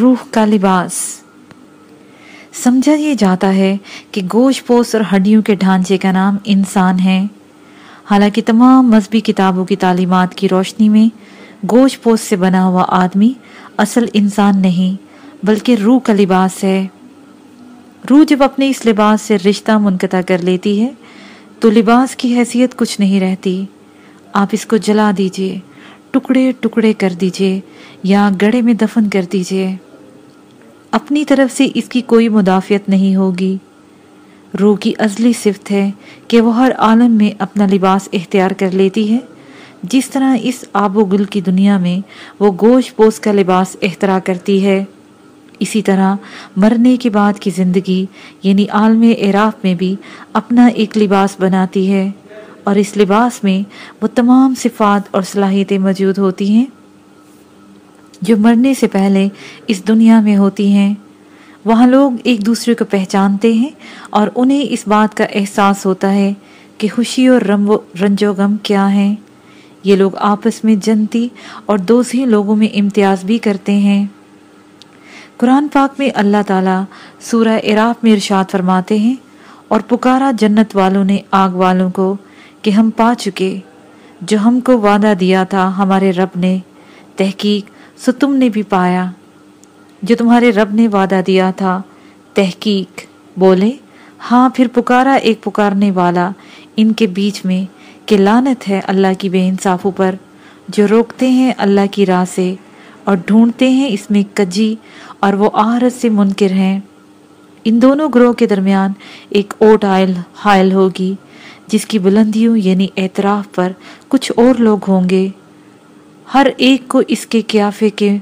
روح کا لباس۔ سمجھا یہ جاتا ہے کہ گوشت پوست اور ہڈیوں کے ڈھانچے کا نام انسان ہے۔ حالانکہ تمام مذہبی کتابوں کی تعلیمات کی روشنی میں گوشت پوست سے بنا ہوا آدمی اصل انسان نہیں، بلکہ روح کا لباس ہے۔ روح جب اپنے اس لباس سے رشتہ منقطع کر لیتی ہے، تو لباس کی حیثیت کچھ نہیں رہتی۔ آپ اس کو جلا دیجیے، ٹکڑے ٹکڑے کر دیجیے یا گڑے میں دفن کر دیجیے۔ اپنی طرف سے اس کی کوئی مدافعت نہیں ہوگی۔ روح کی ازلی صفت ہے کہ وہ ہر عالم میں اپنا لباس اختیار کر لیتی ہے۔ جس طرح اس آب و گل کی دنیا میں وہ گوشت پوس کا لباس اختراع کرتی ہے، اسی طرح مرنے کے بعد کی زندگی یعنی عالم اعراف میں بھی اپنا ایک لباس بناتی ہے۔ اور اس لباس میں وہ تمام صفات اور صلاحیتیں موجود ہوتی ہیں۔ جو مرنے سے پہلے اس دنیا میں ہوتی ہیں، وہاں لوگ ایک دوسرے کو پہچانتے ہیں اور انہیں اس بات کا احساس ہوتا ہے کہ خوشی اور رنج و غم کیا ہیں۔ یہ لوگ آپس میں جنتی اور دوسری لوگوں میں امتیاز بھی کرتے ہیں۔ قرآن پاک میں اللہ تعالیٰ سورہ عراف میں ارشاد فرماتے ہیں، اور پکارا جنت والوں نے آگ والوں کو کہ ہم پا چکے، جو ہم کو وعدہ دیا تھا ہمارے رب نے، تحقیق سو تم نے بھی پایا۔ جو تمہارے رب نے وعدہ دیا تھا، تحقیق، بولے ہاں پھر پکارا ایک پکارنے والا۔ ان کے بیچ میں کہ لانت ہے اللہ کی بے انصافوں پر جو روکتے ہیں اللہ کی راہ سے اور ڈھونڈتے ہیں اس میں کجی اور وہ آہرت سے منکر ہیں۔ ان دونوں گروہ کے درمیان ایک اوٹ آئل، حائل ہوگی، جس کی بلندیوں یعنی اعتراف پر کچھ اور لوگ ہوں گے۔ ہر ایک کو اس کے کیافے کے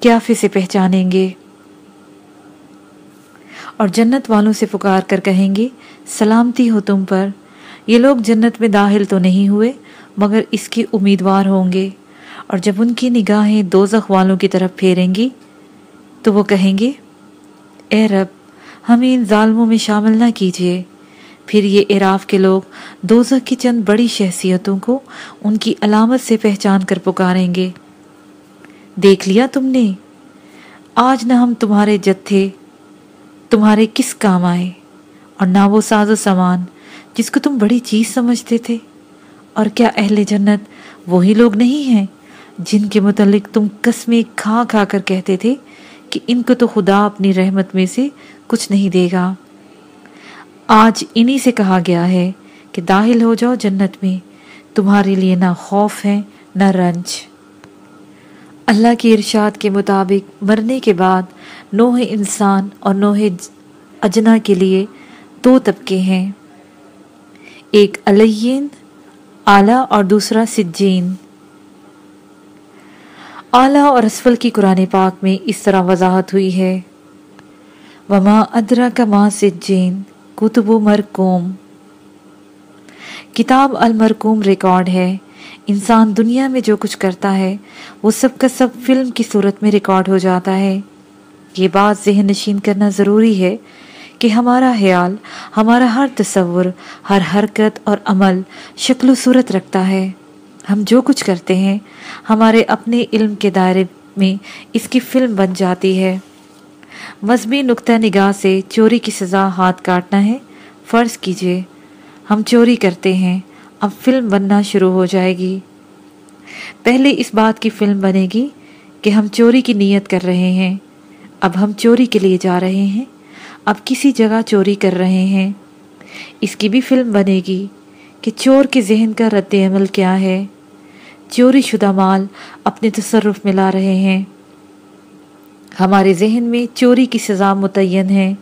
کیافے سے پہچانیں گے۔ اور جنت والوں سے پکار کر کہیں گے، سلامتی ہو تم پر۔ یہ لوگ جنت میں داخل تو نہیں ہوئے، مگر اس کے امیدوار ہوں گے۔ اور جب ان کی نگاہیں دوزخ والوں کی طرف پھیریں گی، تو وہ کہیں گے، اے رب، ہمیں ان ظالموں میں شامل نہ کیجیے۔ پھر یہ عراف کے لوگ دوزخ کی چند بڑی شخصیتوں کو ان کی علامت سے پہچان کر پکاریں گے۔ دیکھ لیا تم نے؟ آج نہ ہم تمہارے جتھے تمہارے کس کام آئے؟ اور نہ وہ ساز و سامان جس کو تم بڑی چیز سمجھتے تھے۔ اور کیا اہل جنت وہی لوگ نہیں ہیں جن کے متعلق تم قسمیں کھا کھا کر کہتے تھے کہ ان کو تو خدا اپنی رحمت میں سے کچھ نہیں دے گا۔ آج انہی سے کہا گیا ہے کہ داخل ہو جاؤ جنت میں، تمہارے لیے نہ خوف ہے، نہ رنج۔ اللہ کی ارشاد کے مطابق مرنے کے بعد نوح انسان اور نوح اجنا کے لیے دو طبقے ہیں۔ ایک علین اعلیٰ اور دوسرا سجین۔ اعلیٰ اور اسفل کی قرآن پاک میں اس طرح وضاحت ہوئی ہے۔ وما ادرا کا ماں سجین کتب مرکوم۔ کتاب المرکوم ریکارڈ ہے۔ انسان دنیا میں جو کچھ کرتا ہے، وہ سب کا سب فلم کی صورت میں ریکارڈ ہو جاتا ہے۔ یہ بات ذہن نشین کرنا ضروری ہے کہ ہمارا خیال، ہمارا ہر تصور، ہر حرکت اور عمل شکل و صورت رکھتا ہے۔ ہم جو کچھ کرتے ہیں، ہمارے اپنے علم کے دائرے میں اس کی فلم بن جاتی ہے۔ مذہبی نقطہ نگاہ سے چوری کی سزا ہاتھ کاٹنا ہے۔ فرض کیجیے، ہم چوری کرتے ہیں، اب فلم بننا شروع ہو جائے گی۔ پہلے اس بات کی فلم بنے گی کہ ہم چوری کی نیت کر رہے ہیں۔ اب ہم چوری کے لیے جا رہے ہیں۔ اب کسی جگہ چوری کر رہے ہیں۔ اس کی بھی فلم بنے گی کہ چور کے ذہن کا رد عمل کیا ہے۔ چوری شدہ مال اپنے تصرف میں لا رہے ہیں۔ ہمارے ذہن میں چوری کی سزا متعین ہے۔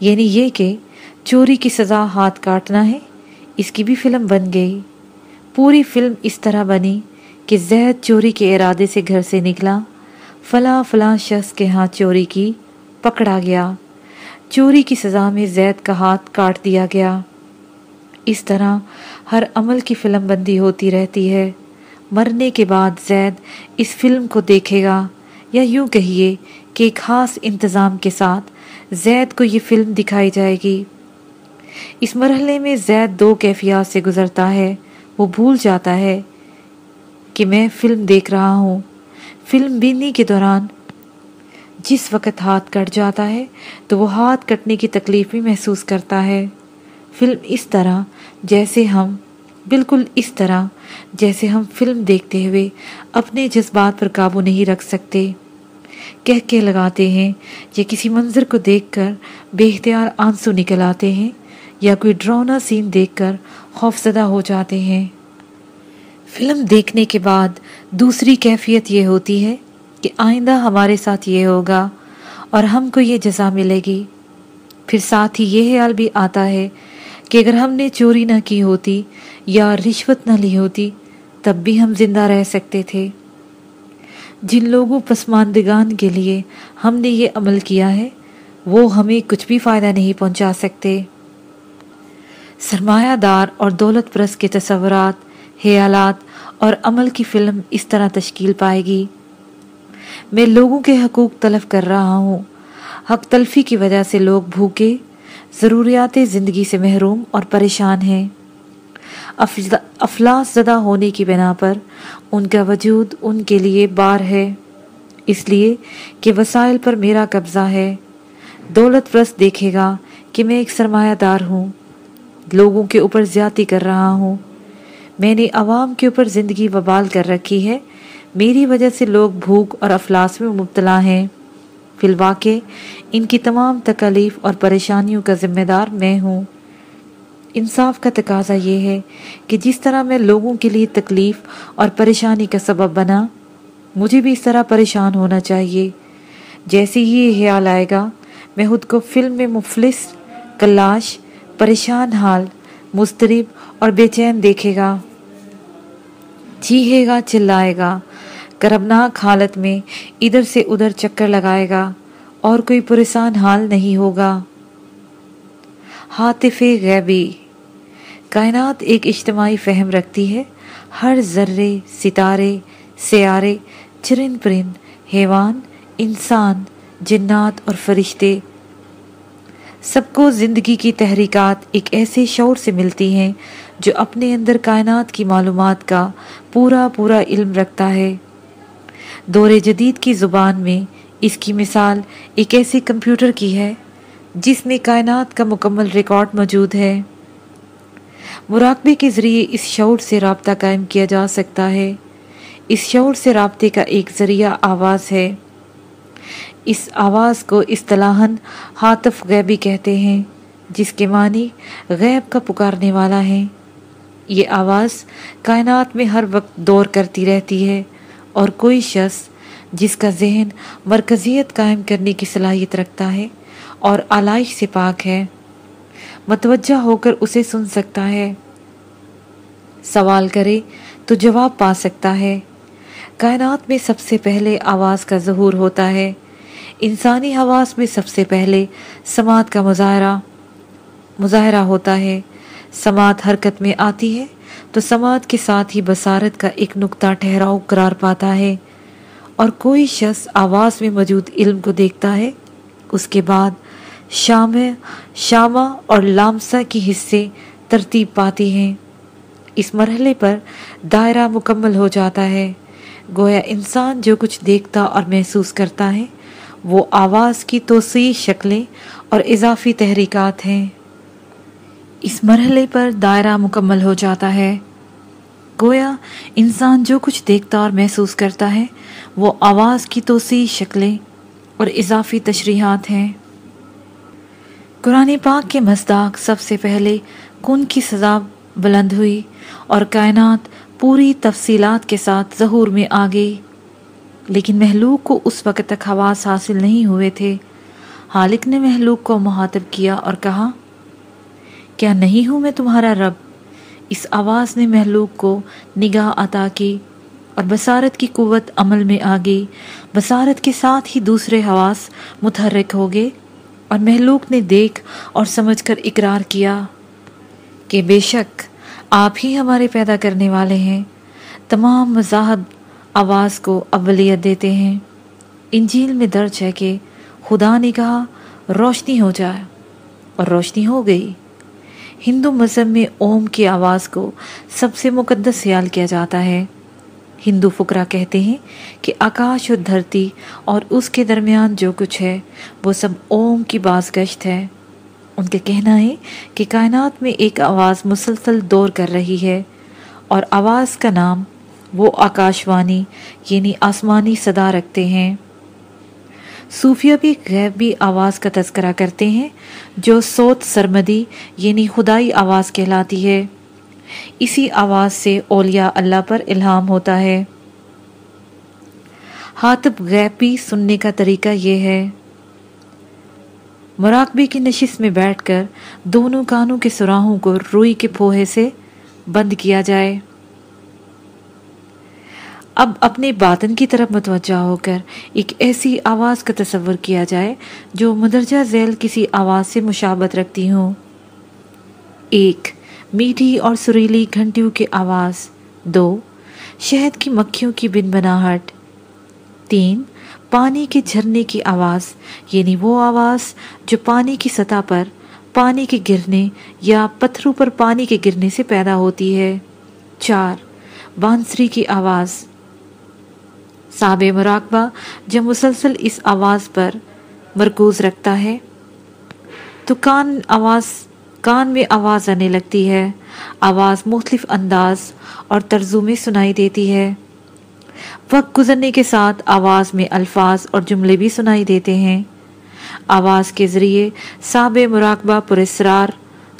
یعنی یہ کہ چوری کی سزا ہاتھ کاٹنا ہے، اس کی بھی فلم بن گئی۔ پوری فلم اس طرح بنی کہ زید چوری کے ارادے سے گھر سے نکلا، فلاں فلاں شخص کے ہاتھ چوری کی پکڑا گیا۔ چوری کی سزا میں زید کا ہاتھ کاٹ دیا گیا۔ اس طرح ہر عمل کی فلم بندی ہوتی رہتی ہے۔ مرنے کے بعد زید اس فلم کو دیکھے گا۔ یا یوں کہیے کہ ایک خاص انتظام کے ساتھ زید کو یہ فلم دکھائی جائے گی۔ اس مرحلے میں زید دو کیفیات سے گزرتا ہے۔ وہ بھول جاتا ہے کہ میں فلم دیکھ رہا ہوں۔ فلم بینی کے دوران جس وقت ہاتھ کٹ جاتا ہے تو وہ ہاتھ کٹنے کی تکلیف بھی محسوس کرتا ہے۔ فلم اس طرح جیسے ہم بالکل اس طرح، جیسے ہم فلم دیکھتے ہوئے اپنے جذبات پر قابو نہیں رکھ سکتے۔ کہہ کے لگاتے ہیں یا کسی منظر کو دیکھ کر بے اختیار آنسو نکل آتے ہیں یا کوئی ڈرونا سین دیکھ کر خوف زدہ ہو جاتے ہیں۔ فلم دیکھنے کے بعد دوسری کیفیت یہ ہوتی ہے کہ آئندہ ہمارے ساتھ یہ ہوگا اور ہم کو یہ جزا ملے گی۔ پھر ساتھ ہی یہ خیال بھی آتا ہے کہ اگر ہم نے چوری نہ کی ہوتی یا رشوت نہ لی ہوتی، تب بھی ہم زندہ رہ سکتے تھے۔ جن لوگوں پسماندگان کے لیے ہم نے یہ عمل کیا ہے، وہ ہمیں کچھ بھی فائدہ نہیں پہنچا سکتے۔ سرمایہ دار اور دولت پرس کے تصورات، خیالات اور عمل کی فلم اس طرح تشکیل پائے گی۔ میں لوگوں کے حقوق طلب کر رہا ہوں۔ حق تلفی کی وجہ سے لوگ بھوکے، ضروریات زندگی سے محروم اور پریشان ہیں۔ افلاس زدہ ہونے کی بنا پر ان کا وجود ان کے لیے بار ہے۔ اس لیے کہ وسائل پر میرا قبضہ ہے۔ دولت پرست دیکھے گا کہ میں ایک سرمایہ دار ہوں۔ لوگوں کے اوپر زیادتی کر رہا ہوں۔ میں نے عوام کے اوپر زندگی وبال کر رکھی ہے۔ میری وجہ سے لوگ بھوک اور افلاس میں مبتلا ہیں۔ فی الواقع ان کی تمام تکلیف اور پریشانیوں کا ذمہ دار میں ہوں۔ انصاف کا تقاضا یہ ہے کہ جس طرح میں لوگوں کے لیے تکلیف اور پریشانی کا سبب بنا، مجھے بھی اس طرح پریشان ہونا چاہیے۔ جیسے ہی یہ خیال آئے گا، میں خود کو فلم میں مفلس، کلاش، پریشان حال مسترب اور بے چین دیکھے گا۔ چیہے گا، چلائے گا۔ کربناک حالت میں ادھر سے ادھر چکر لگائے گا اور کوئی پریشان حال نہیں ہوگا۔ حاطف غیبی۔ کائنات ایک اجتماعی فہم رکھتی ہے۔ ہر ذرے، ستارے، سیارے چرن پرند، حیوان، انسان، جنات اور فرشتے۔ سب کو زندگی کی تحریکات ایک ایسے شعور سے ملتی ہیں جو اپنے اندر کائنات کی معلومات کا پورا پورا علم رکھتا ہے۔ دور جدید کی زبان میں اس کی مثال ایک ایسی کمپیوٹر کی ہے۔ جس میں کائنات کا مکمل ریکارڈ موجود ہے۔ مراقبے کے ذریعے اس شعور سے رابطہ قائم کیا جا سکتا ہے۔ اس شعور سے رابطے کا ایک ذریعہ آواز ہے۔ اس آواز کو اصطلاحاً حاطف غیبی کہتے ہیں، جس کے معنی غیب کا پکارنے والا ہے۔ یہ آواز کائنات میں ہر وقت دور کرتی رہتی ہے اور کوئی شخص جس کا ذہن مرکزیت قائم کرنے کی صلاحیت رکھتا ہے اور آلائش سے پاک ہے۔ متوجہ ہو کر اسے سن سکتا ہے۔ سوال کرے تو جواب پا سکتا ہے۔ کائنات میں سب سے پہلے آواز کا ظہور ہوتا ہے۔ انسانی حواس میں سب سے پہلے سماعت کا مظاہرہ مظاہرہ ہوتا ہے۔ سماعت حرکت میں آتی ہے تو سماعت کے ساتھ ہی بصارت کا ایک نقطہ ٹھہراؤ قرار پاتا ہے۔ اور کوئی شخص آواز میں موجود علم کو دیکھتا ہے، اس کے بعد شام شامہ اور لامسا کی حصے ترتیب پاتی ہیں۔ اس مرحلے پر دائرہ مکمل ہو جاتا ہے۔ گویا انسان جو کچھ دیکھتا اور محسوس کرتا ہے، وہ آواز کی توسیع شکلیں اور اضافی تحریکات ہیں۔ اس مرحلے پر دائرہ مکمل ہو جاتا ہے۔ گویا انسان جو کچھ دیکھتا اور محسوس کرتا ہے، وہ آواز کی توسیع، شکلیں اور اضافی تشریحات ہیں۔ قرآن پاک کے مزداق سب سے پہلے کن کی سزا بلند ہوئی اور کائنات پوری تفصیلات کے ساتھ ظہور میں آ گئی۔ لیکن محلوق کو اس وقت تک حواس حاصل نہیں ہوئے تھے۔ حالق نے محلوق کو محاطب کیا اور کہا، کیا نہیں ہوں میں تمہارا رب؟ اس آواز نے محلوق کو نگاہ عطا کی اور بصارت کی قوت عمل میں آ گئی۔ بصارت کے ساتھ ہی دوسرے حواس متحرک ہو گئے۔ اور محلوق نے دیکھ اور سمجھ کر اقرار کیا کہ بے شک آپ ہی ہمارے پیدا کرنے والے ہیں۔ تمام مذاہب آواز کو اولیت دیتے ہیں۔ انجیل میں درج ہے کہ خدا نے کہا، روشنی ہو جائے اور روشنی ہو گئی۔ ہندو مذہب میں اوم کی آواز کو سب سے مقدس خیال کیا جاتا ہے۔ ہندو فکرا کہتے ہیں کہ آکاش اور دھرتی اور اس کے درمیان جو کچھ ہے، وہ سب اوم کی باز گشت ہے۔ ان کے کہنا ہے کہ کائنات میں ایک آواز مسلسل دور کر رہی ہے اور آواز کا نام وہ آکاشوانی یعنی آسمانی صدا رکھتے ہیں۔ صوفیہ بھی غیبی آواز کا تذکرہ کرتے ہیں جو سوت سرمدی یعنی خدائی آواز کہلاتی ہے۔ اسی آواز سے اولیاء اللہ پر الہام ہوتا ہے۔ ہاتب غیبی سننے کا طریقہ یہ ہے۔ مراقبے کی نشست میں بیٹھ کر دونوں کانوں کے سراہوں کو روئی کے پھوہے سے بند کیا جائے۔ اب اپنے باطن کی طرف متوجہ ہو کر ایک ایسی آواز کا تصور کیا جائے جو مدرجہ ذیل کسی آواز سے مشابت رکھتی ہوں۔ ایک میٹھی اور سریلی گھنٹیوں کی آواز، دو، شہد کی مکھیوں کی بن بناہٹ، تین، پانی کے جھرنے کی آواز یعنی وہ آواز جو پانی کی سطح پر، پانی کے گرنے یا پتھروں پر پانی کے گرنے سے پیدا ہوتی ہے۔ چار، بانسری کی آواز۔ صاب مراقبہ جب مسلسل اس آواز پر مرکوز رکھتا ہے، تو کان آواز کان میں آواز آنے لگتی ہے۔ آواز مختلف انداز اور ترزو میں سنائی دیتی ہے۔ وقت گزرنے کے ساتھ آواز میں الفاظ اور جملے بھی سنائی دیتے ہیں۔ آواز کے ذریعے صاب مراقبہ پرسرار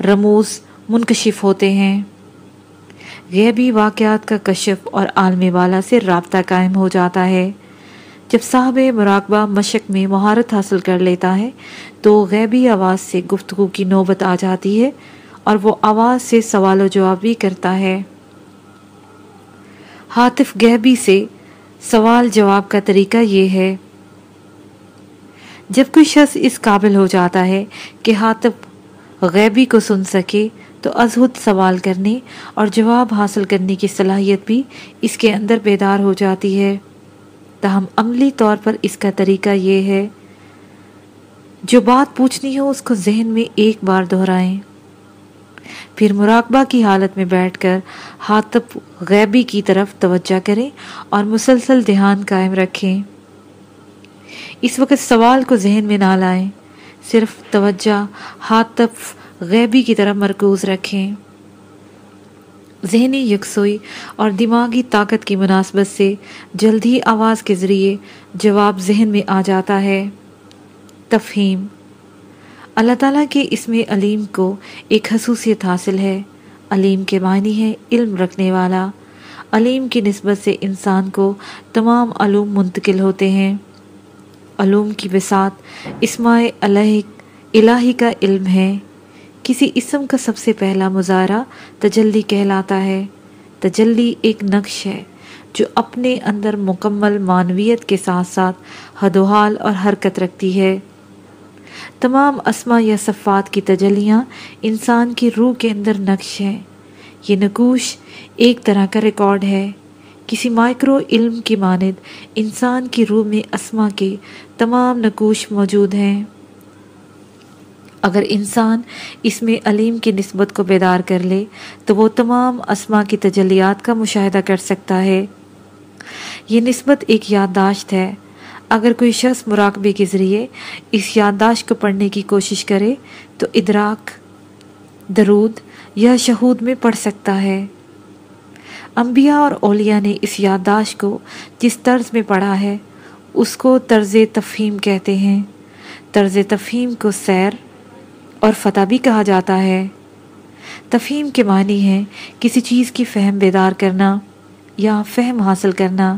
رموز، منکشف ہوتے ہیں۔ غیبی واقعات کا کشف اور عالم والا سے رابطہ قائم ہو جاتا ہے۔ جب صاحب مراقبہ مشق میں مہارت حاصل کر لیتا ہے، تو غیبی آواز سے گفتگو کی نوبت آ جاتی ہے اور وہ آواز سے سوال و جواب بھی کرتا ہے۔ حاطف غیبی سے سوال جواب کا طریقہ یہ ہے، جب کوئی شخص اس قابل ہو جاتا ہے کہ حاطف غیبی کو سن سکے، تو ازہد سوال کرنے اور جواب حاصل کرنے کی صلاحیت بھی اس کے اندر بیدار ہو جاتی ہے۔ تاہم عملی طور پر اس کا طریقہ یہ ہے، جو بات پوچھنی ہو اس کو ذہن میں ایک بار دہرائیں۔ پھر مراقبہ کی حالت میں بیٹھ کر ہاتھ غیبی کی طرف توجہ کریں اور مسلسل دھیان قائم رکھیں۔ اس وقت سوال کو ذہن میں نہ لائیں، صرف توجہ، ہاتھ غیبی کی طرف مرکوز رکھیں۔ ذہنی یکسوئی اور دماغی طاقت کی مناسبت سے جلد ہی آواز کے ذریعے جواب ذہن میں آ جاتا ہے۔ تفہیم۔ اللہ تعالیٰ کے اسم علیم کو ایک خصوصیت حاصل ہے۔ علیم کے معنی ہے علم رکھنے والا۔ علیم کی نسبت سے انسان کو تمام علوم منتقل ہوتے ہیں۔ علوم کی بسات اسماء الہی کا علم ہے۔ کسی اسم کا سب سے پہلا مظاہرہ تجلی کہلاتا ہے۔ تجلی ایک نقش ہے جو اپنے اندر مکمل معنویت کے ساتھ ساتھ حد و حال اور حرکت رکھتی ہے۔ تمام اسما یا صفات کی تجلیاں انسان کی روح کے اندر نقش ہیں۔ یہ نقوش ایک طرح کا ریکارڈ ہے۔ کسی مائکرو علم کی ماند انسان کی روح میں اسما کے تمام نقوش موجود ہیں۔ اگر انسان اس میں علیم کی نسبت کو بیدار کر لے، تو وہ تمام اسما کی تجلیات کا مشاہدہ کر سکتا ہے۔ یہ نسبت ایک یادداشت ہے۔ اگر کوئی شخص مراقبے کے ذریعے اس یادداشت کو پڑھنے کی کوشش کرے، تو ادراک، درود یا شہود میں پڑھ سکتا ہے۔ انبیاء اور اولیاء نے اس یادداشت کو جس طرز میں پڑھا ہے، اس کو طرز تفہیم کہتے ہیں۔ طرز تفہیم کو سیر اور فتح بھی کہا جاتا ہے۔ تفہیم کے معنی ہے کسی چیز کی فہم بیدار کرنا یا فہم حاصل کرنا،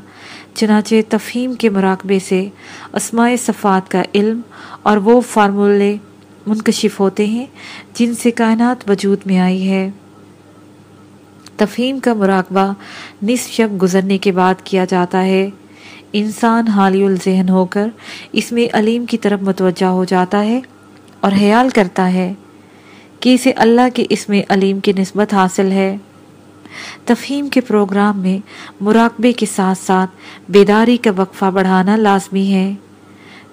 چنانچہ تفہیم کے مراقبے سے اسماء صفات کا علم اور وہ فارمولے منکشف ہوتے ہیں جن سے کائنات وجود میں آئی ہے۔ تفہیم کا مراقبہ نصف شب گزرنے کے بعد کیا جاتا ہے۔ انسان حالی الذہن ہو کر اس میں علیم کی طرف متوجہ ہو جاتا ہے۔ اور خیال کرتا ہے کہ اسے اللہ کے اسم علیم کی نسبت حاصل ہے۔ تفہیم کے پروگرام میں مراقبے کے ساتھ ساتھ بیداری کا وقفہ بڑھانا لازمی ہے۔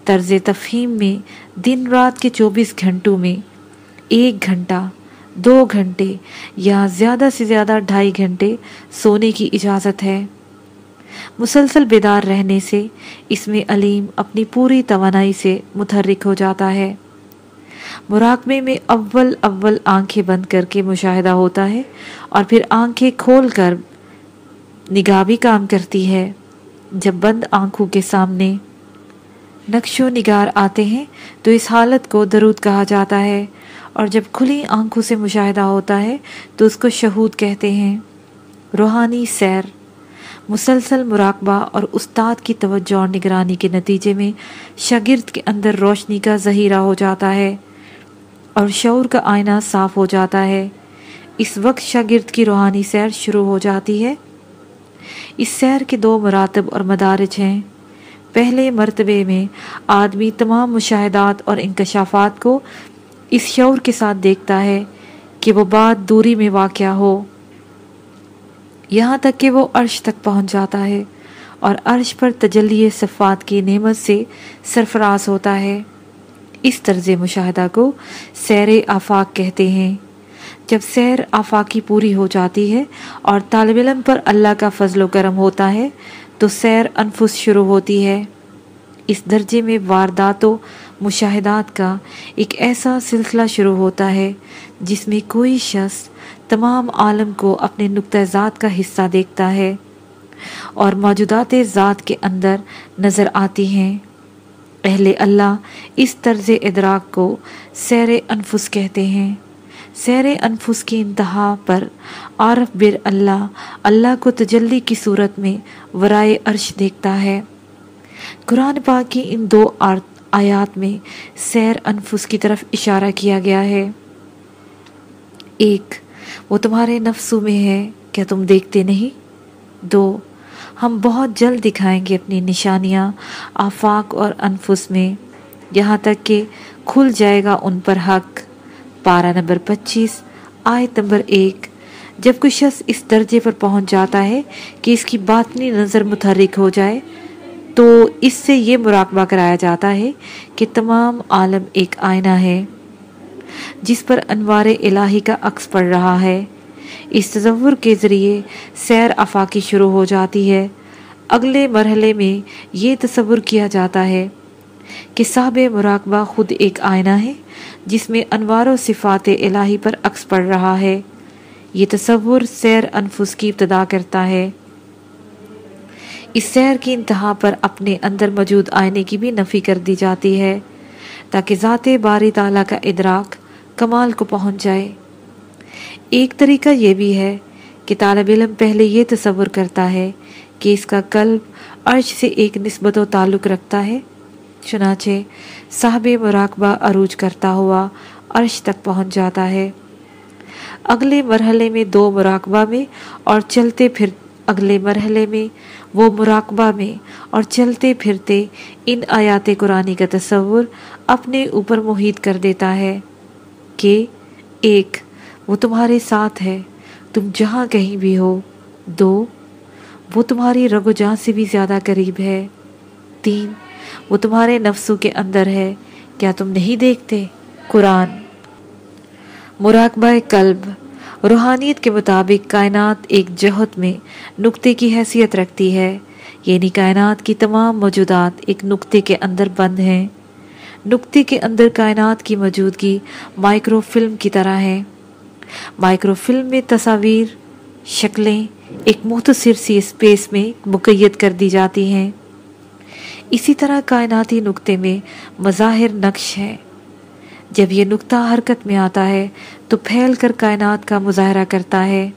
طرز تفہیم میں دن رات کے چوبیس گھنٹوں میں ایک گھنٹہ، دو گھنٹے یا زیادہ سے زیادہ ڈھائی گھنٹے سونے کی اجازت ہے۔ مسلسل بیدار رہنے سے اس میں علیم اپنی پوری توانائی سے متحرک ہو جاتا ہے۔ مراقبے میں اول اول آنکھیں بند کر کے مشاہدہ ہوتا ہے اور پھر آنکھیں کھول کر نگاہ بھی کام کرتی ہے۔ جب بند آنکھوں کے سامنے نقش و نگار آتے ہیں تو اس حالت کو درود کہا جاتا ہے اور جب کھلی آنکھوں سے مشاہدہ ہوتا ہے تو اس کو شہود کہتے ہیں۔ روحانی سیر۔ مسلسل مراقبہ اور استاد کی توجہ اور نگرانی کے نتیجے میں شاگرد کے اندر روشنی کا ذہیرہ ہو جاتا ہے۔ اور شعور کا آئینہ صاف ہو جاتا ہے۔ اس وقت شاگرد کی روحانی سیر شروع ہو جاتی ہے۔ اس سیر کے دو مراتب اور مدارج ہیں۔ پہلے مرتبے میں آدمی تمام مشاہدات اور انکشافات کو اس شعور کے ساتھ دیکھتا ہے کہ وہ بات دوری میں واقع ہو۔ یہاں تک کہ وہ عرش تک پہنچ جاتا ہے اور عرش پر تجلی صفات کی نعمت سے سرفراز ہوتا ہے۔ اس طرز مشاہدہ کو سیر آفاق کہتے ہیں۔ جب سیر آفاقی پوری ہو جاتی ہے اور طالب علم پر اللہ کا فضل و کرم ہوتا ہے، تو سیر انفس شروع ہوتی ہے۔ اس درجے میں واردات و مشاہدات کا ایک ایسا سلسلہ شروع ہوتا ہے جس میں کوئی شخص تمام عالم کو اپنے نقطۂ ذات کا حصہ دیکھتا ہے اور موجودات ذات کے اندر نظر آتی ہیں۔ اہل اللہ اس طرز ادراک کو سیر انفس کہتے ہیں۔ سیر انفس کی انتہا پر عارف بر اللہ اللہ کو تجلی کی صورت میں ورائے عرش دیکھتا ہے۔ قرآن پاک کی ان دو آیات میں سیر انفس کی طرف اشارہ کیا گیا ہے۔ ایک، وہ تمہارے نفسوں میں ہے، کیا تم دیکھتے نہیں؟ دو ہم بہت جلد دکھائیں گے اپنی نشانیاں، آفاق اور انفس میں، یہاں تک کہ کھل جائے گا ان پر حق۔ پارہ نمبر پچیس، آیت نمبر ایک۔ جب کوئی شخص اس درجے پر پہنچ جاتا ہے کہ اس کی باطنی نظر متحرک ہو جائے، تو اس سے یہ مراقبہ کرایا جاتا ہے کہ تمام عالم ایک آئینہ ہے، جس پر انوار الہی کا عکس پڑ رہا ہے۔ اس تصور کے ذریعے سیر افاقی شروع ہو جاتی ہے۔ اگلے مرحلے میں یہ تصور کیا جاتا ہے کہ صاحب مراقبہ خود ایک آئینہ ہے جس میں انوار و صفات الہی پر عکس پڑ رہا ہے۔ یہ تصور سیر انفس کی ابتدا کرتا ہے۔ اس سیر کی انتہا پر اپنے اندر موجود آئینے کی بھی نفی کر دی جاتی ہے تاکہ ذات باری تعالیٰ کا ادراک کمال کو پہنچ جائے۔ ایک طریقہ یہ بھی ہے کہ طالب علم پہلے یہ تصور کرتا ہے کہ اس کا قلب عرش سے ایک نسبت و تعلق رکھتا ہے، چنانچہ صاحب مراقبہ عروج کرتا ہوا عرش تک پہنچ جاتا ہے۔ اگلے مرحلے میں دو مراقبہ میں اور چلتے پھر اگلے مرحلے میں وہ مراقبہ میں اور چلتے پھرتے ان آیات قرآنی کا تصور اپنے اوپر محیط کر دیتا ہے کہ ایک وہ تمہارے ساتھ ہے۔ تم جہاں کہیں بھی ہو، دو، وہ تمہاری رگ و جان سے بھی زیادہ قریب ہے۔ تین، وہ تمہارے نفسوں کے اندر ہے۔ کیا تم نہیں دیکھتے؟ قرآن۔ مراقبہ قلب۔ روحانیت کے مطابق کائنات ایک جہت میں نقطے کی حیثیت رکھتی ہے۔ یعنی کائنات کی تمام موجودات ایک نقطے کے اندر بند ہیں۔ نقطے کے اندر کائنات کی موجودگی مائکرو فلم کی طرح ہے۔ مائکرو فلم میں تصاویر، شکلیں ایک مختصر سی اسپیس میں مقید کر دی جاتی ہیں۔ اسی طرح کائناتی نقطے میں مظاہر نقش ہے۔ جب یہ نقطہ حرکت میں آتا ہے، تو پھیل کر کائنات کا مظاہرہ کرتا ہے۔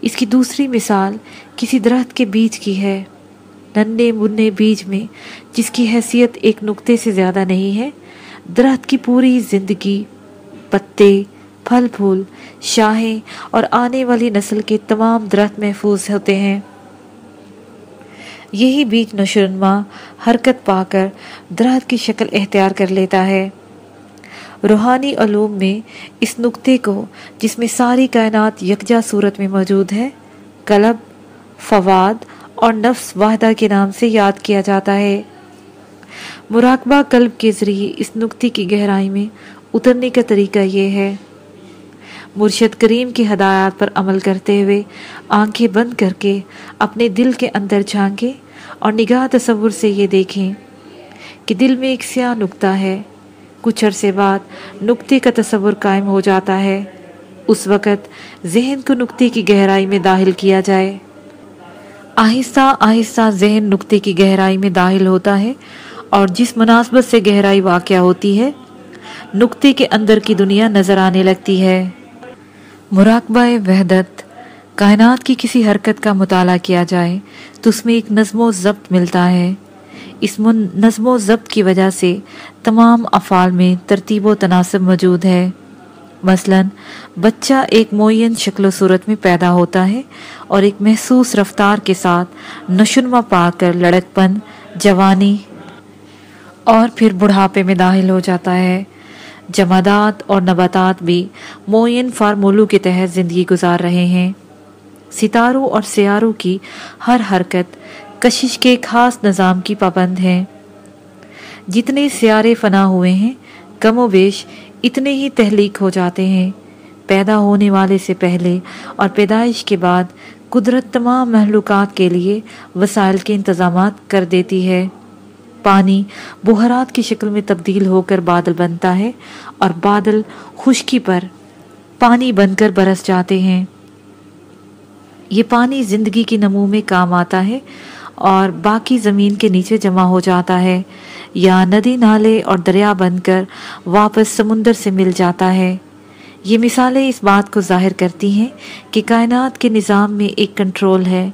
اس کی دوسری مثال کسی درخت کے بیج کی ہے۔ ننے منے بیج میں، جس کی حیثیت ایک نقطے سے زیادہ نہیں ہے، درخت کی پوری زندگی، پتے پھل پھول، شاہیں اور آنے والی نسل کے تمام درخت محفوظ ہوتے ہیں۔ یہی بیج نشرنما حرکت پا کر درخت کی شکل اختیار کر لیتا ہے۔ روحانی علوم میں اس نقطے کو جس میں ساری کائنات یکجا صورت میں موجود ہے، قلب، فواد اور نفس واحدہ کے نام سے یاد کیا جاتا ہے۔ مراقبہ قلب کے ذریعے اس نقطے کی گہرائی میں اترنے کا طریقہ یہ ہے۔ مرشد کریم کی ہدایات پر عمل کرتے ہوئے آنکھیں بند کر کے اپنے دل کے اندر جھانکیں اور نگاہ تصور سے یہ دیکھیں کہ دل میں ایک سیاہ نکتہ ہے۔ کچھ عرصے بعد نکتے کا تصور قائم ہو جاتا ہے۔ اس وقت ذہن کو نکتے کی گہرائی میں داخل کیا جائے۔ آہستہ آہستہ ذہن نکتے کی گہرائی میں داخل ہوتا ہے اور جس مناسبت سے گہرائی واقع ہوتی ہے نکتے کے اندر کی دنیا نظر آنے لگتی ہے۔ مراقبہ وحدت، کائنات کی کسی حرکت کا مطالعہ کیا جائے تو اس میں ایک نظم و ضبط ملتا ہے۔ اس نظم و ضبط کی وجہ سے تمام افعال میں ترتیب و تناسب موجود ہے۔ مثلا، بچہ ایک معین شکل و صورت میں پیدا ہوتا ہے اور ایک محسوس رفتار کے ساتھ نشنما پا کر لڑک پن جوانی اور پھر بڑھاپے میں داخل ہو جاتا ہے۔ جمادات اور نباتات بھی معین فارمولو کے تحت زندگی گزار رہے ہیں۔ ستاروں اور سیاروں کی ہر حرکت کشش کے خاص نظام کی پابند ہیں جتنے سیارے فنا ہوئے ہیں، کم و بیش اتنے ہی تحلیق ہو جاتے ہیں۔ پیدا ہونے والے سے پہلے اور پیدائش کے بعد، قدرت تمام محلوقات کے لیے وسائل کے انتظامات کر دیتی ہے۔ پانی بہرات کی شکل میں تبدیل ہو کر بادل بنتا ہے اور بادل خشکی پر پانی بن کر برس جاتے ہیں۔ یہ پانی زندگی کی نمو میں کام آتا ہے اور باقی زمین کے نیچے جمع ہو جاتا ہے، یا ندی، نالے اور دریا بن کر واپس سمندر سے مل جاتا ہے۔ یہ مثالیں اس بات کو ظاہر کرتی ہیں کہ کائنات کے نظام میں ایک کنٹرول ہے۔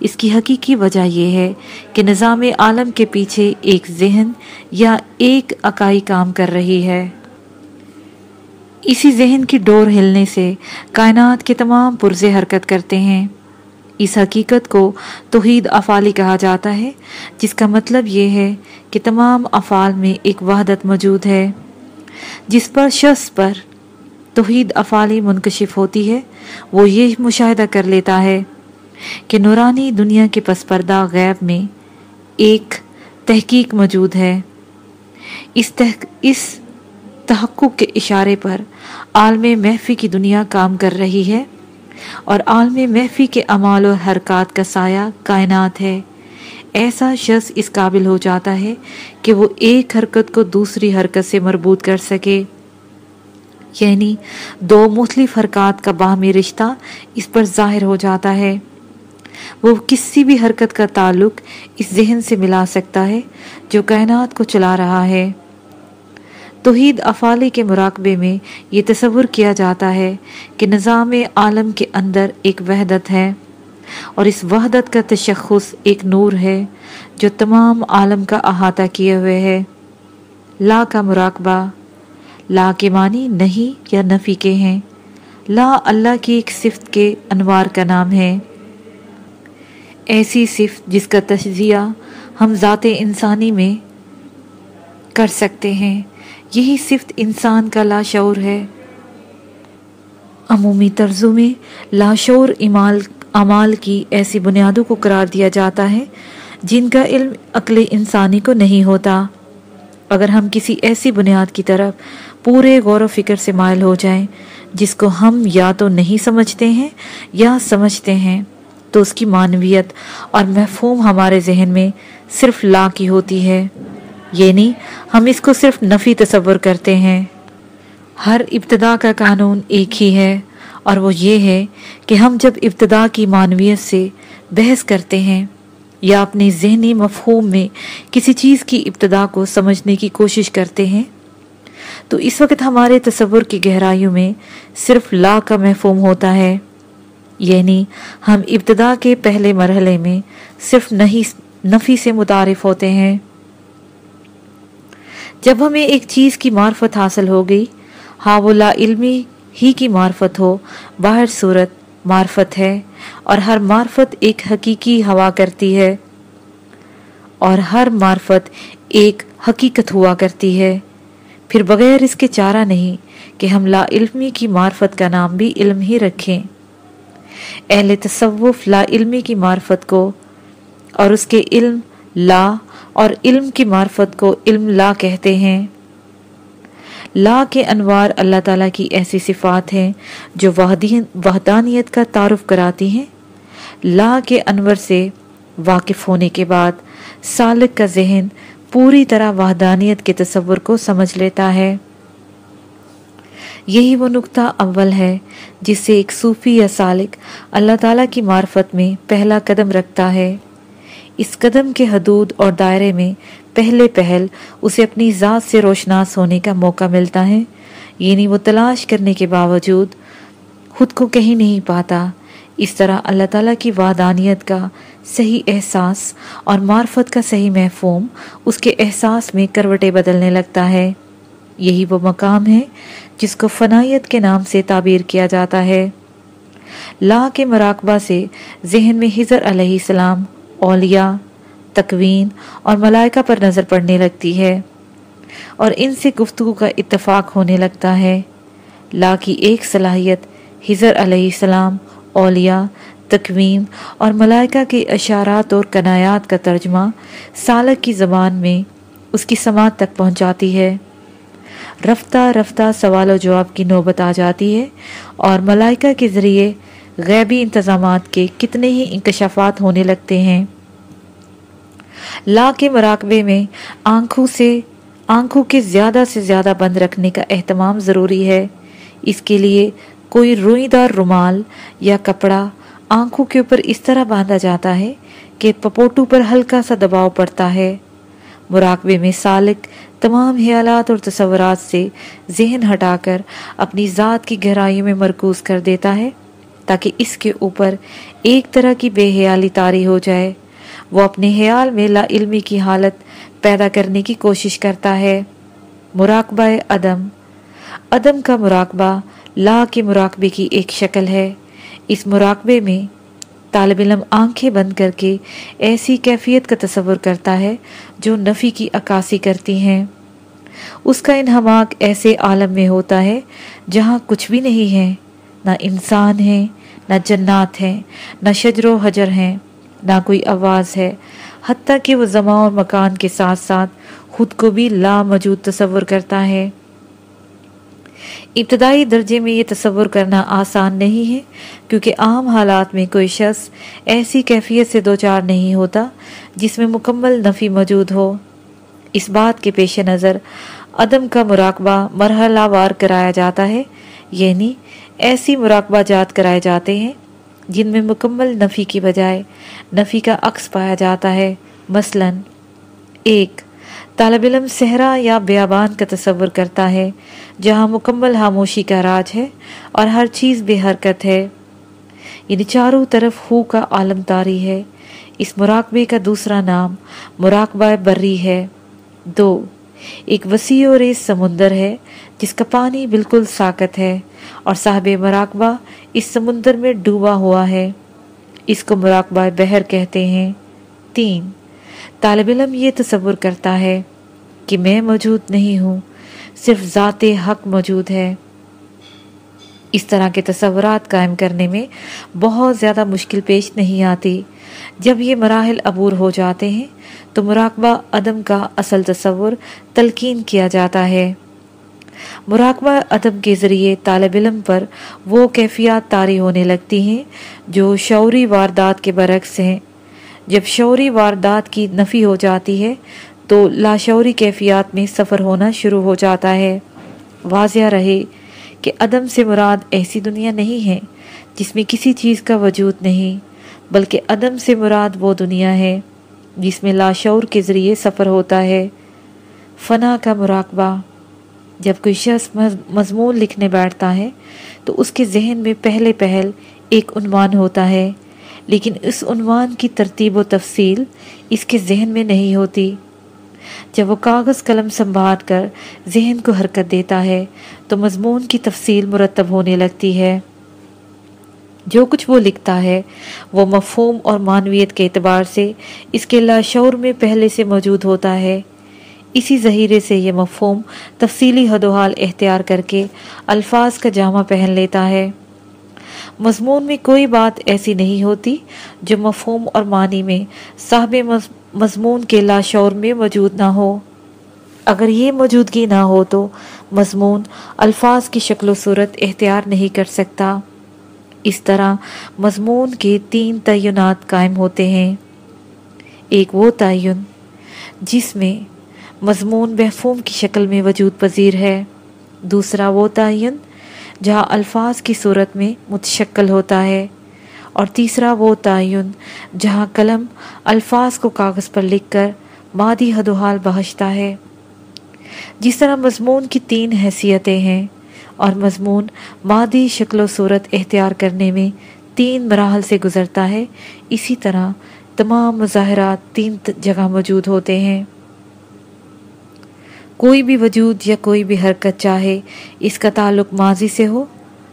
اس کی حقیقی وجہ یہ ہے کہ نظام عالم کے پیچھے ایک ذہن یا ایک اکائی کام کر رہی ہے۔ اسی ذہن کی ڈور ہلنے سے کائنات کے تمام پرزے حرکت کرتے ہیں۔ اس حقیقت کو توحید افعالی کہا جاتا ہے، جس کا مطلب یہ ہے کہ تمام افعال میں ایک وحدت موجود ہے، جس پر شخص پر توحید افعالی منکشف ہوتی ہے، وہ یہ مشاہدہ کر لیتا ہے۔ کہ نورانی دنیا کے پس پردہ غیب میں ایک تحقیق موجود ہے۔ اس تحق... اس تحقق کے اشارے پر عالم محفی کی دنیا کام کر رہی ہے اور عالم محفی کے عمال و حرکات کا سایہ کائنات ہے۔ ایسا شخص اس قابل ہو جاتا ہے کہ وہ ایک حرکت کو دوسری حرکت سے مربوط کر سکے۔ یعنی دو مختلف حرکات کا باہمی رشتہ اس پر ظاہر ہو جاتا ہے۔ وہ کسی بھی حرکت کا تعلق اس ذہن سے ملا سکتا ہے جو کائنات کو چلا رہا ہے۔ توحید افعالی کے مراقبے میں یہ تصور کیا جاتا ہے کہ نظام عالم کے اندر ایک وحدت ہے اور اس وحدت کا تشخص ایک نور ہے جو تمام عالم کا احاطہ کیے ہوئے ہے۔ لا کا مراقبہ، لا کے معنی نہیں یا نفی کے ہیں۔ لا اللہ کی ایک صفت کے انوار کا نام ہے۔ ایسی صفت جس کا تجزیہ ہم ذات انسانی میں کر سکتے ہیں۔ یہی صفت انسان کا لاشعور ہے۔ عمومی طرزوں میں لاشعور امال کی ایسی بنیادوں کو قرار دیا جاتا ہے جن کا علم عقل انسانی کو نہیں ہوتا۔ اگر ہم کسی ایسی بنیاد کی طرف پورے غور و فکر سے مائل ہو جائیں جس کو ہم یا تو نہیں سمجھتے ہیں یا سمجھتے ہیں۔ تو اس کی معنویت اور محفوم ہمارے ذہن میں صرف لا کی ہوتی ہے۔ یعنی ہم اس کو صرف نفی تصور کرتے ہیں۔ ہر ابتدا کا قانون ایک ہی ہے اور وہ یہ ہے کہ ہم جب ابتدا کی معنویت سے بحث کرتے ہیں یا اپنی ذہنی مفہوم میں کسی چیز کی ابتدا کو سمجھنے کی کوشش کرتے ہیں، تو اس وقت ہمارے تصور کی گہرائیوں میں صرف لا کا محفوم ہوتا ہے۔ یعنی ہم ابتدا کے پہلے مرحلے میں صرف نہیں نفی سے متعارف ہوتے ہیں۔ جب ہمیں ایک چیز کی معرفت حاصل ہو گئی ہاں وہ لا علمی ہی کی معرفت ہو، باہر صورت معرفت ہے اور ہر معرفت ایک حقیقی ہوا کرتی ہے۔ اور ہر معرفت ایک حقیقت ہوا کرتی ہے۔ پھر بغیر اس کے چارہ نہیں کہ ہم لا علمی کی معرفت کا نام بھی علم ہی رکھیں۔ اہل تصوف لا علمی کی معرفت کو اور اس کے علم لا اور علم کی معرفت کو علم لا کہتے ہیں۔ لا کے انوار اللہ تعالیٰ کی ایسی صفات ہیں جو وحدانیت کا تعارف کراتی ہیں۔ لا کے انور سے واقف ہونے کے بعد سالک کا ذہن پوری طرح وحدانیت کے تصور کو سمجھ لیتا ہے۔ یہی وہ نقطہ اول ہے جس سے ایک صوفی یا سالک اللہ تعالیٰ کی معرفت میں پہلا قدم رکھتا ہے۔ اس قدم کے حدود اور دائرے میں پہلے پہل اسے اپنی ذات سے روشناس ہونے کا موقع ملتا ہے۔ یعنی وہ تلاش کرنے کے باوجود خود کو کہیں نہیں پاتا۔ اس طرح اللہ تعالیٰ کی وعدانیت کا صحیح احساس اور معرفت کا صحیح محفوم اس کے احساس میں کروٹے بدلنے لگتا ہے۔ یہی وہ مقام ہے جس کو فنائیت کے نام سے تعبیر کیا جاتا ہے۔ لا کے مراقبہ سے ذہن میں حضر علیہ السلام، اولیاء، تکوین اور ملائکہ پر نظر پڑنے لگتی ہے اور ان سے گفتگو کا اتفاق ہونے لگتا ہے۔ لا کی ایک صلاحیت حضر علیہ السلام، اولیاء، تکوین اور ملائکہ کے اشارات اور کنایات کا ترجمہ سالک کی زبان میں اس کی سماعت تک پہنچاتی ہے۔ رفتہ رفتہ سوال و جواب کی نوبت آ جاتی ہے اور ملائکہ کے ذریعے غیبی انتظامات کے کتنے ہی انکشافات ہونے لگتے ہیں۔ لا کے مراقبے میں آنکھوں سے، آنکھوں کے زیادہ سے زیادہ بند رکھنے کا اہتمام ضروری ہے۔ اس کے لیے کوئی روئی دار رومال یا کپڑا آنکھوں کے اوپر اس طرح باندھا جاتا ہے کہ پپوٹو پر ہلکا سا دباؤ پڑتا ہے۔ مراقبے میں سالک تمام خیالات اور تصورات سے ذہن ہٹا کر اپنی ذات کی گہرائیوں میں مرکوز کر دیتا ہے تاکہ اس کے اوپر ایک طرح کی بے حیالی تاری ہو جائے۔ وہ اپنے خیال میں لا علمی کی حالت پیدا کرنے کی کوشش کرتا ہے۔ مراقبہ عدم۔ عدم کا مراقبہ لا کے مراقبے کی ایک شکل ہے۔ اس مراقبے میں طالب علم آنکھیں بند کر کے ایسی کیفیت کا تصور کرتا ہے جو نفی کی عکاسی کرتی ہیں۔ اس کا انہماک ایسے عالم میں ہوتا ہے جہاں کچھ بھی نہیں ہے، نہ انسان ہے، نہ جنات ہیں، نہ شجر و حجر ہیں، نہ کوئی آواز ہے۔ حتیٰ کہ وہ زماں اور مکان کے ساتھ ساتھ خود کو بھی لاموجود تصور کرتا ہے۔ ابتدائی درجے میں یہ تصور کرنا آسان نہیں ہے، کیونکہ عام حالات میں کوئی شخص ایسی کیفیت سے دوچار نہیں ہوتا جس میں مکمل نفی موجود ہو۔ اس بات کے پیش نظر عدم کا مراقبہ مرحلہ وار کرایا جاتا ہے یعنی ایسی مراقبہ جات کرائے جاتے ہیں جن میں مکمل نفی کی بجائے نفی کا عکس پایا جاتا ہے۔ مثلا، ایک طالب علم صحرا یا بیابان کا تصور کرتا ہے، جہاں مکمل خاموشی کا راج ہے اور ہر چیز بے حرکت ہے۔ یعنی چاروں طرف ہو کا عالم تاری ہے۔ اس مراقبے کا دوسرا نام مراقبہ بری ہے۔ دو، ایک وسیع اور ریز سمندر ہے، جس کا پانی بالکل ساکت ہے اور صاحب مراقبہ اس سمندر میں ڈوبا ہوا ہے۔ اس کو مراقبہ بہر کہتے ہیں۔ تین طالب علم یہ تصور کرتا ہے کہ میں موجود نہیں ہوں، صرف ذات حق موجود ہے۔ اس طرح کے تصورات قائم کرنے میں بہت زیادہ مشکل پیش نہیں آتی۔ جب یہ مراحل عبور ہو جاتے ہیں، تو مراقبہ عدم کا اصل تصور تلقین کیا جاتا ہے۔ مراقبہ عدم کے ذریعے طالب علم پر وہ کیفیات طاری ہونے لگتی ہیں جو شعوری واردات کے برعکس ہیں۔ جب شعوری واردات کی نفی ہو جاتی ہے تو لاشعوری کیفیات میں سفر ہونا شروع ہو جاتا ہے۔ واضح رہے کہ عدم سے مراد ایسی دنیا نہیں ہے جس میں کسی چیز کا وجود نہیں، بلکہ عدم سے مراد وہ دنیا ہے جس میں لاشعور کے ذریعے سفر ہوتا ہے۔ فنا کا مراقبہ، جب کوئی شخص مضمون لکھنے بیٹھتا ہے تو اس کے ذہن میں پہلے پہل ایک عنوان ہوتا ہے۔ لیکن اس عنوان کی ترتیب و تفصیل اس کے ذہن میں نہیں ہوتی۔ جب وہ کاغذ قلم سنبھال کر ذہن کو حرکت دیتا ہے، تو مضمون کی تفصیل مرتب ہونے لگتی ہے۔ جو کچھ وہ لکھتا ہے، وہ مفہوم اور معنویت کے اعتبار سے اس کے لاشعور میں پہلے سے موجود ہوتا ہے۔ اسی ذہیرے سے یہ مفہوم تفصیلی حد و حال اختیار کر کے الفاظ کا جامع پہن لیتا ہے۔ مضمون میں کوئی بات ایسی نہیں ہوتی جو مفہوم اور معنی میں صاحب مضمون کے لاشعور میں موجود نہ ہو۔ اگر یہ موجودگی نہ ہو تو مضمون الفاظ کی شکل و صورت اختیار نہیں کر سکتا۔ اس طرح مضمون کے تین تعینات قائم ہوتے ہیں۔ ایک وہ تعین جس میں مضمون محفوم کی شکل میں وجود پذیر ہے۔ دوسرا وہ تعین جہاں الفاظ کی صورت میں متشکل ہوتا ہے، اور تیسرا وہ تعین جہاں قلم الفاظ کو کاغذ پر لکھ کر مادی حد و حال بہشتا ہے۔ جس طرح مضمون کی تین حیثیتیں ہیں، اور مضمون مادی شکل و صورت اختیار کرنے میں تین مراحل سے گزرتا ہے، اسی طرح تمام مظاہرات تین جگہ موجود ہوتے ہیں۔ کوئی بھی وجود یا کوئی بھی حرکت چاہے، اس کا تعلق ماضی سے ہو،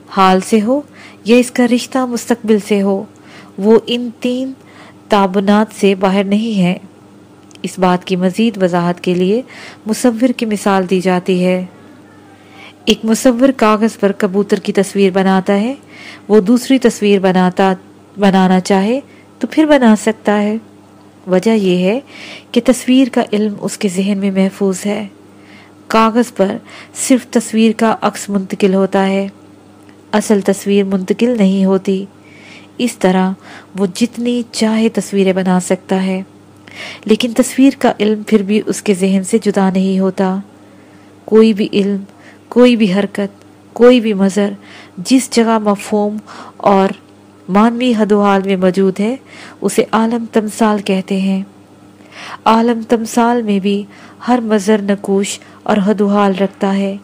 حال سے ہو، یا اس کا رشتہ مستقبل سے ہو، وہ ان تین تابنات سے باہر نہیں ہے۔ اس بات کی مزید وضاحت کے لیے مصور کی مثال دی جاتی ہے۔ ایک مصور کاغذ پر کبوتر کی تصویر بناتا ہے، وہ دوسری تصویر بناتا، بنانا چاہے تو پھر بنا سکتا ہے۔ وجہ یہ ہے کہ تصویر کا علم اس کے ذہن میں محفوظ ہے۔ کاغذ پر صرف تصویر کا عکس منتقل ہوتا ہے۔ اصل تصویر منتقل نہیں ہوتی۔ اس طرح وہ جتنی چاہے تصویریں بنا سکتا ہے۔ لیکن تصویر کا علم پھر بھی اس کے ذہن سے جدا نہیں ہوتا۔ کوئی بھی علم، کوئی بھی حرکت، کوئی بھی مظہر جس جگہ مفہوم اور مانوی حد و حال میں موجود ہے، اسے عالم تمثال کہتے ہیں۔ عالم تمثال میں بھی ہر مظہر نکوش اور حد و حال رکھتا ہے۔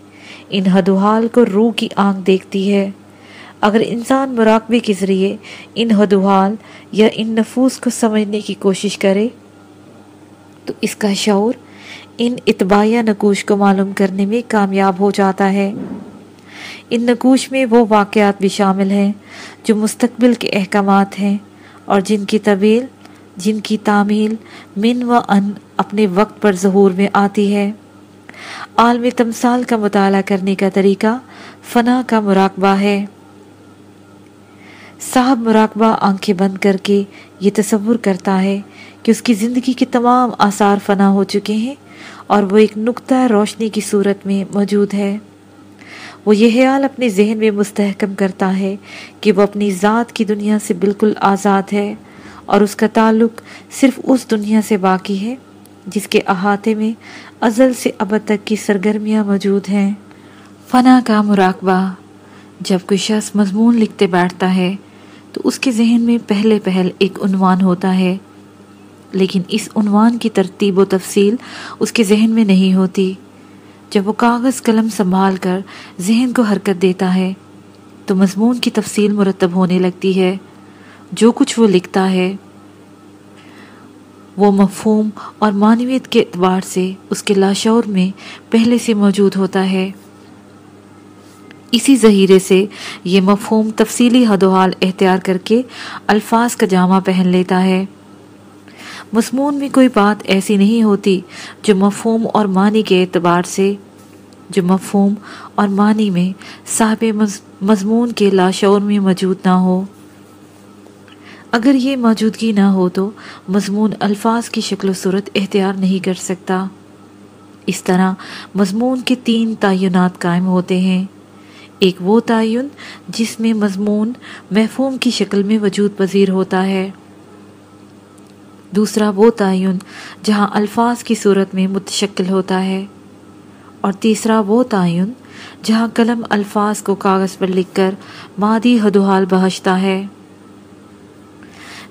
ان حد و حال کو روح کی آنکھ دیکھتی ہے۔ اگر انسان مراقبے کے ذریعے ان حد و حال یا ان نفوس کو سمجھنے کی کوشش کرے، تو اس کا شعور ان اتباعیہ نقوش کو معلوم کرنے میں کامیاب ہو جاتا ہے۔ ان نقوش میں وہ واقعات بھی شامل ہیں جو مستقبل کے احکامات ہیں اور جن کی طویل، جن کی تعمیل، من و ان اپنے وقت پر ظہور میں آتی ہے۔ عالم تمثال کا مطالعہ کرنے کا طریقہ، فنا کا مراقبہ ہے۔ صاحب مراقبہ آنکھیں بند کر کے یہ تصور کرتا ہے کہ اس کی زندگی کے تمام آثار فنا ہو چکے ہیں اور وہ ایک نقطہ روشنی کی صورت میں موجود ہے۔ وہ یہ خیال اپنے ذہن میں مستحکم کرتا ہے کہ وہ اپنی ذات کی دنیا سے بالکل آزاد ہے اور اس کا تعلق صرف اس دنیا سے باقی ہے۔ جس کے احاطے میں ازل سے ابد تک کی سرگرمیاں موجود ہیں۔ فنا کا مراقبہ، جب کوئی شخص مضمون لکھتے بیٹھتا ہے، تو اس کے ذہن میں پہلے پہل ایک عنوان ہوتا ہے۔ لیکن اس عنوان کی ترتیب و تفصیل اس کے ذہن میں نہیں ہوتی۔ جب وہ کاغذ قلم سنبھال کر ذہن کو حرکت دیتا ہے، تو مضمون کی تفصیل مرتب ہونے لگتی ہے۔ جو کچھ وہ لکھتا ہے وہ مفہوم اور معنویت کے اعتبار سے اس کے لاشعور میں پہلے سے موجود ہوتا ہے۔ اسی ذہیرے سے یہ مفہوم تفصیلی حد و حال اختیار کر کے الفاظ کا جامع پہن لیتا ہے۔ مضمون میں کوئی بات ایسی نہیں ہوتی جو مفہوم اور معنی کے اعتبار سے، جو مفہوم اور معنی میں صاحب مضمون کے لاشعور میں موجود نہ ہو۔ اگر یہ موجودگی نہ ہو تو مضمون الفاظ کی شکل و صورت اختیار نہیں کر سکتا۔ اس طرح مضمون کے تین تعینات قائم ہوتے ہیں۔ ایک وہ تعین جس میں مضمون محفوم کی شکل میں وجود پذیر ہوتا ہے۔ دوسرا وہ تعین جہاں الفاظ کی صورت میں متشکل ہوتا ہے۔ اور تیسرا وہ تعین جہاں قلم الفاظ کو کاغذ پر لکھ کر مادی حد و حال بہشتا ہے۔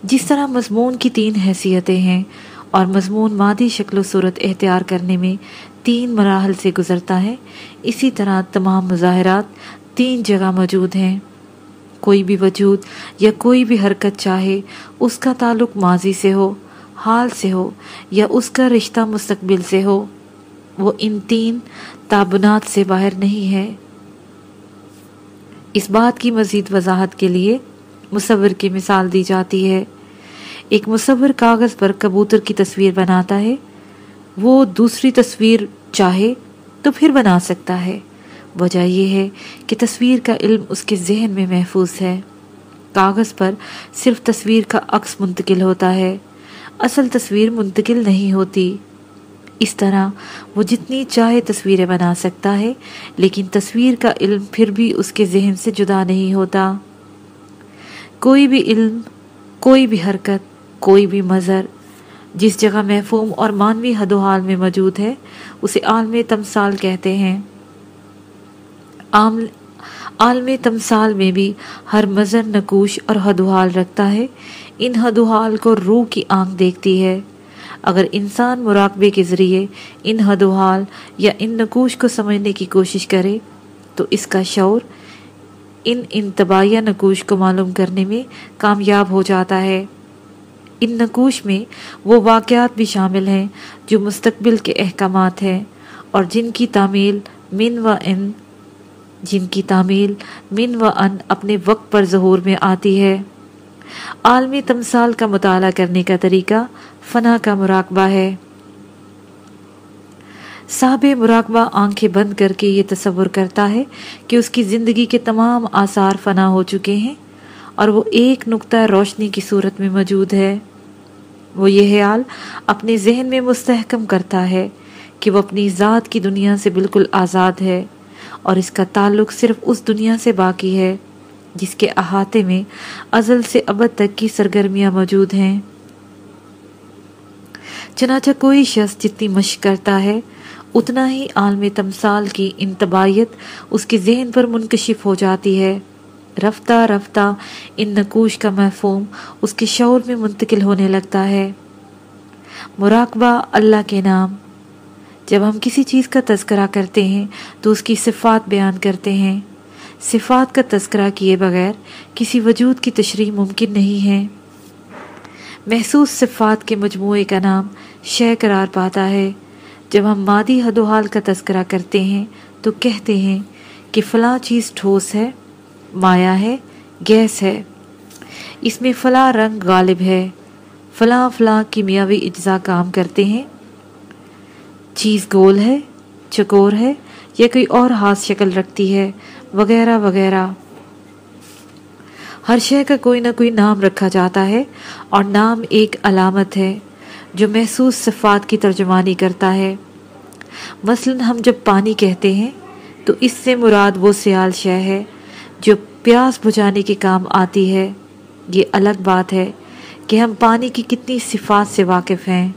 جس طرح مضمون کی تین حیثیتیں ہیں اور مضمون مادی شکل و صورت اختیار کرنے میں تین مراحل سے گزرتا ہے، اسی طرح تمام مظاہرات تین جگہ موجود ہیں۔ کوئی بھی وجود یا کوئی بھی حرکت چاہے، اس کا تعلق ماضی سے ہو، حال سے ہو، یا اس کا رشتہ مستقبل سے ہو، وہ ان تین تابنات سے باہر نہیں ہے۔ اس بات کی مزید وضاحت کے لیے مصور کی مثال دی جاتی ہے۔ ایک مصور کاغذ پر کبوتر کی تصویر بناتا ہے۔ وہ دوسری تصویر چاہے تو پھر بنا سکتا ہے۔ وجہ یہ ہے کہ تصویر کا علم اس کے ذہن میں محفوظ ہے۔ کاغذ پر صرف تصویر کا عکس منتقل ہوتا ہے۔ اصل تصویر منتقل نہیں ہوتی۔ اس طرح وہ جتنی چاہے تصویریں بنا سکتا ہے، لیکن تصویر کا علم پھر بھی اس کے ذہن سے جدا نہیں ہوتا۔ کوئی بھی علم، کوئی بھی حرکت، کوئی بھی مظہر جس جگہ محفوم اور مانوی حد و حال میں موجود ہے، اسے عالم تمثال کہتے ہیں۔ عالم تمثال میں بھی ہر مظہر نکوش اور حد و حال رکھتا ہے۔ ان حد و حال کو روح کی آنکھ دیکھتی ہے۔ اگر انسان مراقبے کے ذریعے ان حد و حال یا ان نکوش کو سمجھنے کی کوشش کرے، تو اس کا شعور ان انتباہیہ نکوش کو معلوم کرنے میں کامیاب ہو جاتا ہے۔ ان نکوش میں وہ واقعات بھی شامل ہیں جو مستقبل کے احکامات ہیں اور جن کی تعمیل من و ان، جن کی تعمیل من و ان اپنے وقت پر ظہور میں آتی ہے۔ عالمی تمثال کا مطالعہ کرنے کا طریقہ فنا کا مراقبہ ہے۔ صاحب مراقبہ آنکھیں بند کر کے یہ تصور کرتا ہے کہ اس کی زندگی کے تمام آثار فنا ہو چکے ہیں اور وہ ایک نقطہ روشنی کی صورت میں موجود ہے۔ وہ یہ خیال اپنے ذہن میں مستحکم کرتا ہے کہ وہ اپنی ذات کی دنیا سے بالکل آزاد ہے اور اس کا تعلق صرف اس دنیا سے باقی ہے جس کے احاطے میں ازل سے ابد تک کی سرگرمیاں موجود ہیں۔ چنانچہ کوئی شخص جتنی مشق کرتا ہے اتنا ہی عالم تمثال کی انتباہیت اس کے ذہن پر منکشف ہو جاتی ہے۔ رفتہ رفتہ ان نقوش کا محفوم اس کے شعور میں منتقل ہونے لگتا ہے۔ مراقبہ اللہ کے نام۔ جب ہم کسی چیز کا تذکرہ کرتے ہیں تو اس کی صفات بیان کرتے ہیں۔ صفات کا تذکرہ کیے بغیر کسی وجود کی تشریح ممکن نہیں ہے۔ محسوس صفات کے مجموعے کا نام شے قرار پاتا ہے۔ جب ہم مادی حد و حال کا تذکرہ کرتے ہیں تو کہتے ہیں کہ فلاں چیز ٹھوس ہے، مایا ہے، گیس ہے۔ اس میں فلاں رنگ غالب ہے۔ فلاں فلاں کیمیاوی اجزاء کام کرتے ہیں۔ چیز گول ہے، چکور ہے یا کوئی اور ہاتھ شکل رکھتی ہے، وغیرہ وغیرہ۔ ہر شے کا کوئی نہ کوئی نام رکھا جاتا ہے اور نام ایک علامت ہے۔ جو محسوس صفات کی ترجمانی کرتا ہے۔ مثلا ہم جب پانی کہتے ہیں، تو اس سے مراد وہ سیال شے ہے جو پیاس بجھانے کے کام آتی ہے۔ یہ الگ بات ہے کہ ہم پانی کی کتنی صفات سے واقف ہیں۔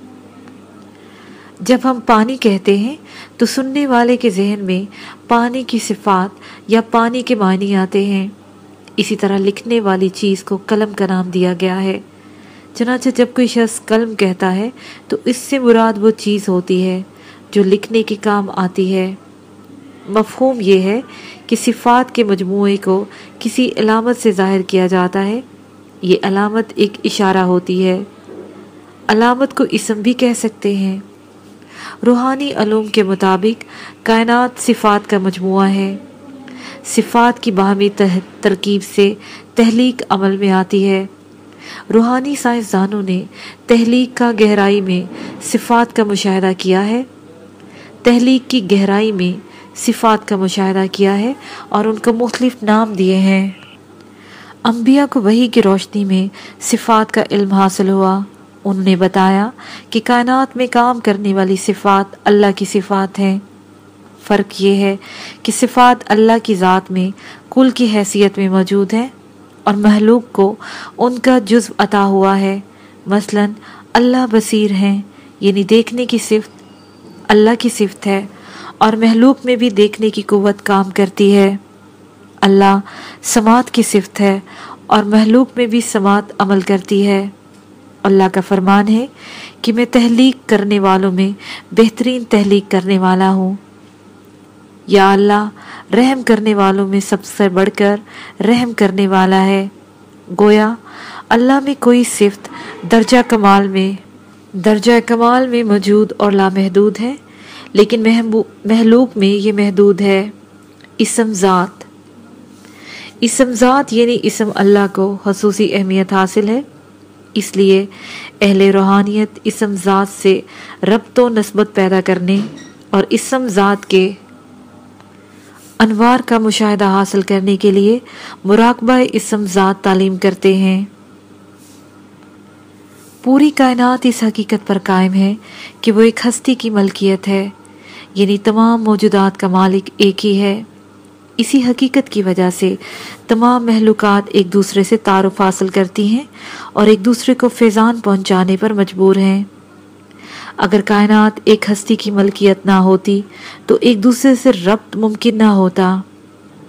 جب ہم پانی کہتے ہیں، تو سننے والے کے ذہن میں پانی کی صفات یا پانی کے معنی آتے ہیں۔ اسی طرح لکھنے والی چیز کو قلم کا نام دیا گیا ہے۔ چنانچہ جب کوئی شخص قلم کہتا ہے تو اس سے مراد وہ چیز ہوتی ہے جو لکھنے کے کام آتی ہے۔ مفہوم یہ ہے کہ صفات کے مجموعے کو کسی علامت سے ظاہر کیا جاتا ہے۔ یہ علامت ایک اشارہ ہوتی ہے۔ علامت کو اسم بھی کہہ سکتے ہیں۔ روحانی علوم کے مطابق کائنات صفات کا مجموعہ ہے۔ صفات کی باہمی ترکیب سے تحلیق عمل میں آتی ہے۔ روحانی سائنسدانوں نے تحلیق کا گہرائی میں صفات کا مشاہدہ کیا ہے۔ تحلیق کی گہرائی میں صفات کا مشاہدہ کیا ہے اور ان کو مختلف نام دیے ہیں۔ انبیاء کو وہی کی روشنی میں صفات کا علم حاصل ہوا۔ انہوں نے بتایا کہ کائنات میں کام کرنے والی صفات اللہ کی صفات ہیں۔ فرق یہ ہے کہ صفات اللہ کی ذات میں کل کی حیثیت میں موجود ہے اور محلوق کو ان کا جزو عطا ہوا ہے۔ مثلا، اللہ بصیر ہیں یعنی دیکھنے کی صفت اللہ کی صفت ہے، اور محلوق میں بھی دیکھنے کی قوت کام کرتی ہے۔ اللہ سماعت کی صفت ہے، اور محلوق میں بھی سماعت عمل کرتی ہے۔ اللہ کا فرمان ہے کہ میں تحلیق کرنے والوں میں بہترین تحلیق کرنے والا ہوں۔ یا اللہ، رحم کرنے والوں میں سب سے بڑھ کر رحم کرنے والا ہے۔ گویا، اللہ میں کوئی صفت درجہ کمال میں، درجہ کمال میں موجود اور لامحدود ہے، لیکن محلوق میں یہ محدود ہے۔ اسم ذات۔ اسم ذات یعنی اسم اللہ کو خصوصی اہمیت حاصل ہے۔ اس لیے اہل روحانیت اسم ذات سے ربط و نسبت پیدا کرنے اور اسم ذات کے انوار کا مشاہدہ حاصل کرنے کے لیے مراقبہ اسم ذات تعلیم کرتے ہیں۔ پوری کائنات اس حقیقت پر قائم ہے کہ وہ ایک ہستی کی ملکیت ہے یعنی تمام موجودات کا مالک ایک ہی ہے۔ اسی حقیقت کی وجہ سے تمام محلوقات ایک دوسرے سے تعارف حاصل کرتی ہیں اور ایک دوسرے کو فیضان پہنچانے پر مجبور ہیں۔ اگر کائنات ایک ہستی کی ملکیت نہ ہوتی، تو ایک دوسرے سے ربط ممکن نہ ہوتا۔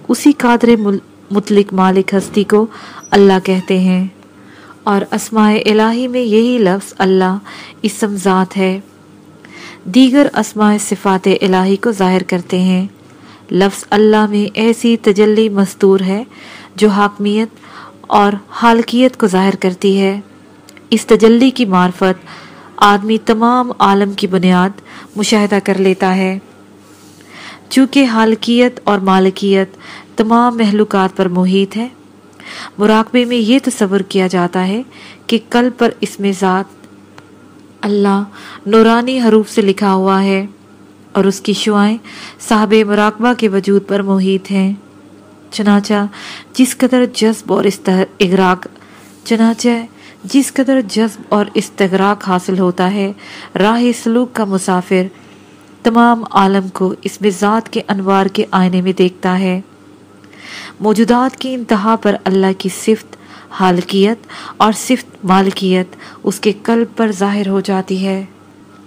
اسی قادر مطلق مالک ہستی کو اللہ کہتے ہیں۔ اور اسماء الہی میں یہی لفظ اللہ، اسم ذات ہے۔ دیگر اسماء صفات الہی کو ظاہر کرتے ہیں۔ لفظ اللہ میں ایسی تجلی مستور ہے جو حاکمیت اور حالکیت کو ظاہر کرتی ہے۔ اس تجلی کی معرفت آدمی تمام عالم کی بنیاد مشاہدہ کر لیتا ہے۔ چونکہ حالکیت اور مالکیت تمام محلوقات پر محیط ہے، مراقبے میں یہ تصور کیا جاتا ہے کہ کل پر اس میں ذات اللہ نورانی حروف سے لکھا ہوا ہے اور اس کی شعائیں صاحب مراقبہ کے وجود پر محیط ہیں۔ چنانچہ جس قدر جذب اور اغراق، چنانچہ جس قدر جذب اور استغراق حاصل ہوتا ہے، راہ سلوک کا مسافر تمام عالم کو اس میں ذات کے انوار کے آئینے میں دیکھتا ہے۔ موجودات کی انتہا پر اللہ کی صفت، حالکیت اور صفت مالکیت اس کے قلب پر ظاہر ہو جاتی ہے۔